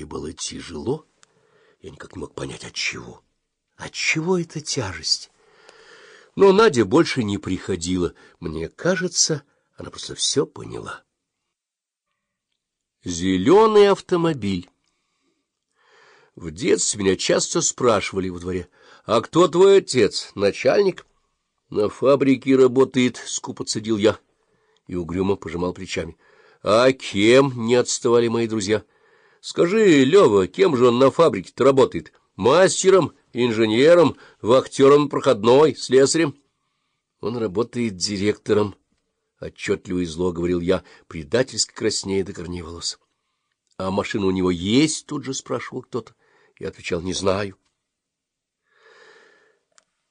Мне было тяжело. Я никак не мог понять, от чего. От чего эта тяжесть? Но Надя больше не приходила. Мне кажется, она просто все поняла. Зеленый автомобиль. В детстве меня часто спрашивали во дворе, «А кто твой отец? Начальник?» «На фабрике работает», — скупо цедил я и угрюмо пожимал плечами. «А кем?» — не отставали мои друзья. «Скажи, Лева, кем же он на фабрике-то работает? Мастером, инженером, вахтером проходной, слесарем?» «Он работает директором», — отчетливо и зло говорил я, предательски краснея до корней волос. — А машина у него есть? — тут же спрашивал кто-то. Я отвечал, — не знаю.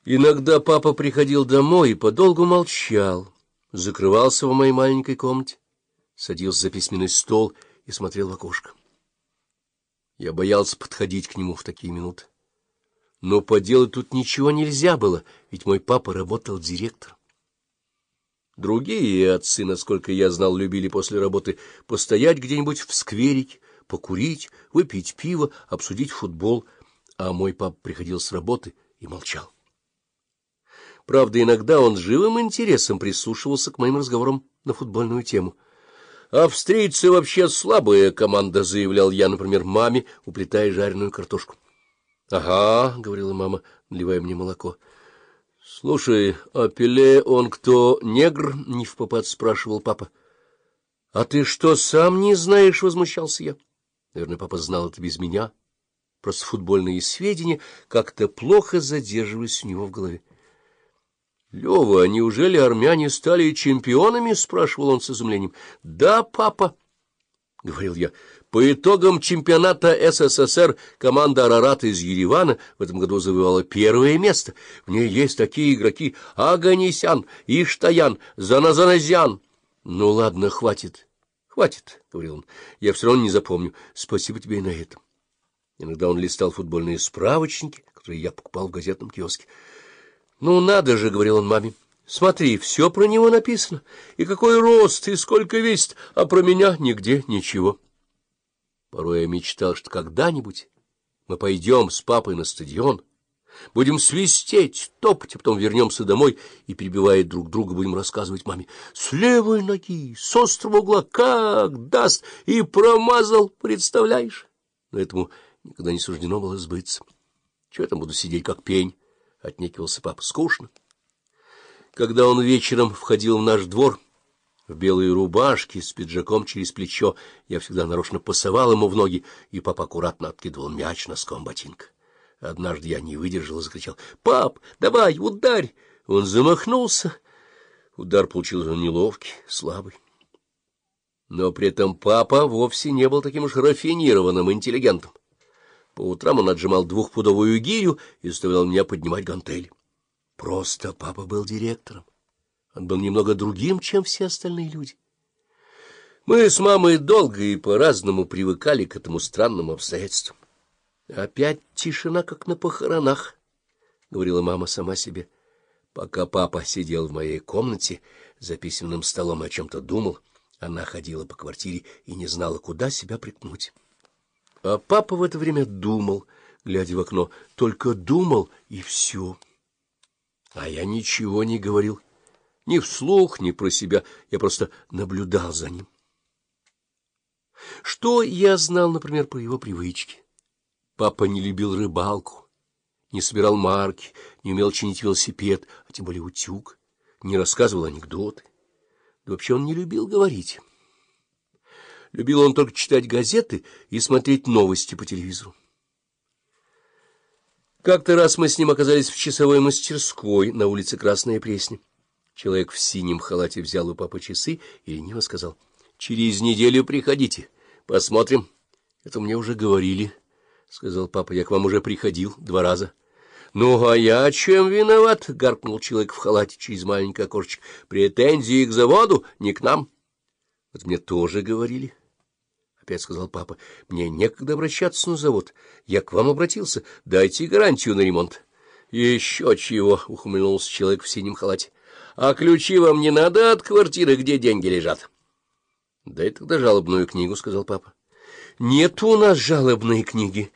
Иногда папа приходил домой и подолгу молчал, закрывался в моей маленькой комнате, садился за письменный стол и смотрел в окошко. Я боялся подходить к нему в такие минуты. Но поделать тут ничего нельзя было, ведь мой папа работал директором. Другие отцы, насколько я знал, любили после работы постоять где-нибудь в скверике, покурить, выпить пиво, обсудить футбол, а мой папа приходил с работы и молчал. Правда, иногда он живым интересом прислушивался к моим разговорам на футбольную тему. «Австрийцы вообще слабая команда», — заявлял я, например, маме, уплетая жареную картошку. — Ага, — говорила мама, наливая мне молоко. — Слушай, а Пеле он кто, негр? — не в попад спрашивал папа. — А ты что, сам не знаешь? — возмущался я. Наверное, папа знал это без меня. Просто футбольные сведения как-то плохо задерживались у него в голове. — Лева, неужели армяне стали чемпионами? — спрашивал он с изумлением. — Да, папа, — говорил я. По итогам чемпионата СССР команда «Арарат» из Еревана в этом году завоевала первое место. В ней есть такие игроки Аганисян, Иштаян, Заназаназян. — Ну, ладно, хватит, хватит, — говорил он. — Я все равно не запомню. Спасибо тебе и на этом. Иногда он листал футбольные справочники, которые я покупал в газетном киоске. — Ну, надо же, — говорил он маме. — Смотри, все про него написано. И какой рост, и сколько весит, а про меня нигде ничего. Порой я мечтал, что когда-нибудь мы пойдем с папой на стадион, будем свистеть, топать, а потом вернемся домой и, перебивая друг друга, будем рассказывать маме. С левой ноги, с острого угла, как даст, и промазал, представляешь? Но этому никогда не суждено было сбыться. Чего я там буду сидеть, как пень? — отнекивался папа. — Скучно. Когда он вечером входил в наш двор в белой рубашке с пиджаком через плечо. Я всегда нарочно пасовал ему в ноги, и папа аккуратно откидывал мяч носком ботинка. Однажды я не выдержал и закричал. — Пап, давай, ударь! Он замахнулся. Удар получился неловкий, слабый. Но при этом папа вовсе не был таким уж рафинированным интеллигентом. По утрам он отжимал двухпудовую гирю и заставлял меня поднимать гантели. Просто папа был директором. Он был немного другим, чем все остальные люди. Мы с мамой долго и по-разному привыкали к этому странному обстоятельству. Опять тишина, как на похоронах, — говорила мама сама себе. Пока папа сидел в моей комнате за письменным столом и о чем-то думал, она ходила по квартире и не знала, куда себя приткнуть. А папа в это время думал, глядя в окно, только думал, и все. А я ничего не говорил. Ни вслух, ни про себя. Я просто наблюдал за ним. Что я знал, например, про его привычки? Папа не любил рыбалку, не собирал марки, не умел чинить велосипед, а тем более утюг, не рассказывал анекдоты. Да вообще он не любил говорить. Любил он только читать газеты и смотреть новости по телевизору. Как-то раз мы с ним оказались в часовой мастерской на улице Красная Пресня. Человек в синем халате взял у папы часы и лениво сказал, — Через неделю приходите, посмотрим. — Это мне уже говорили, — сказал папа, — я к вам уже приходил два раза. — Ну, а я чем виноват? — гаркнул человек в халате через маленькое окошечко. — Претензии к заводу, не к нам. — Вот мне тоже говорили. — опять сказал папа. — Мне некогда обращаться на завод. Я к вам обратился. Дайте гарантию на ремонт. — Еще чего, — ухмыльнулся человек в синем халате. А ключи вам не надо от квартиры, где деньги лежат? — Дай тогда жалобную книгу, — сказал папа. — Нет у нас жалобной книги,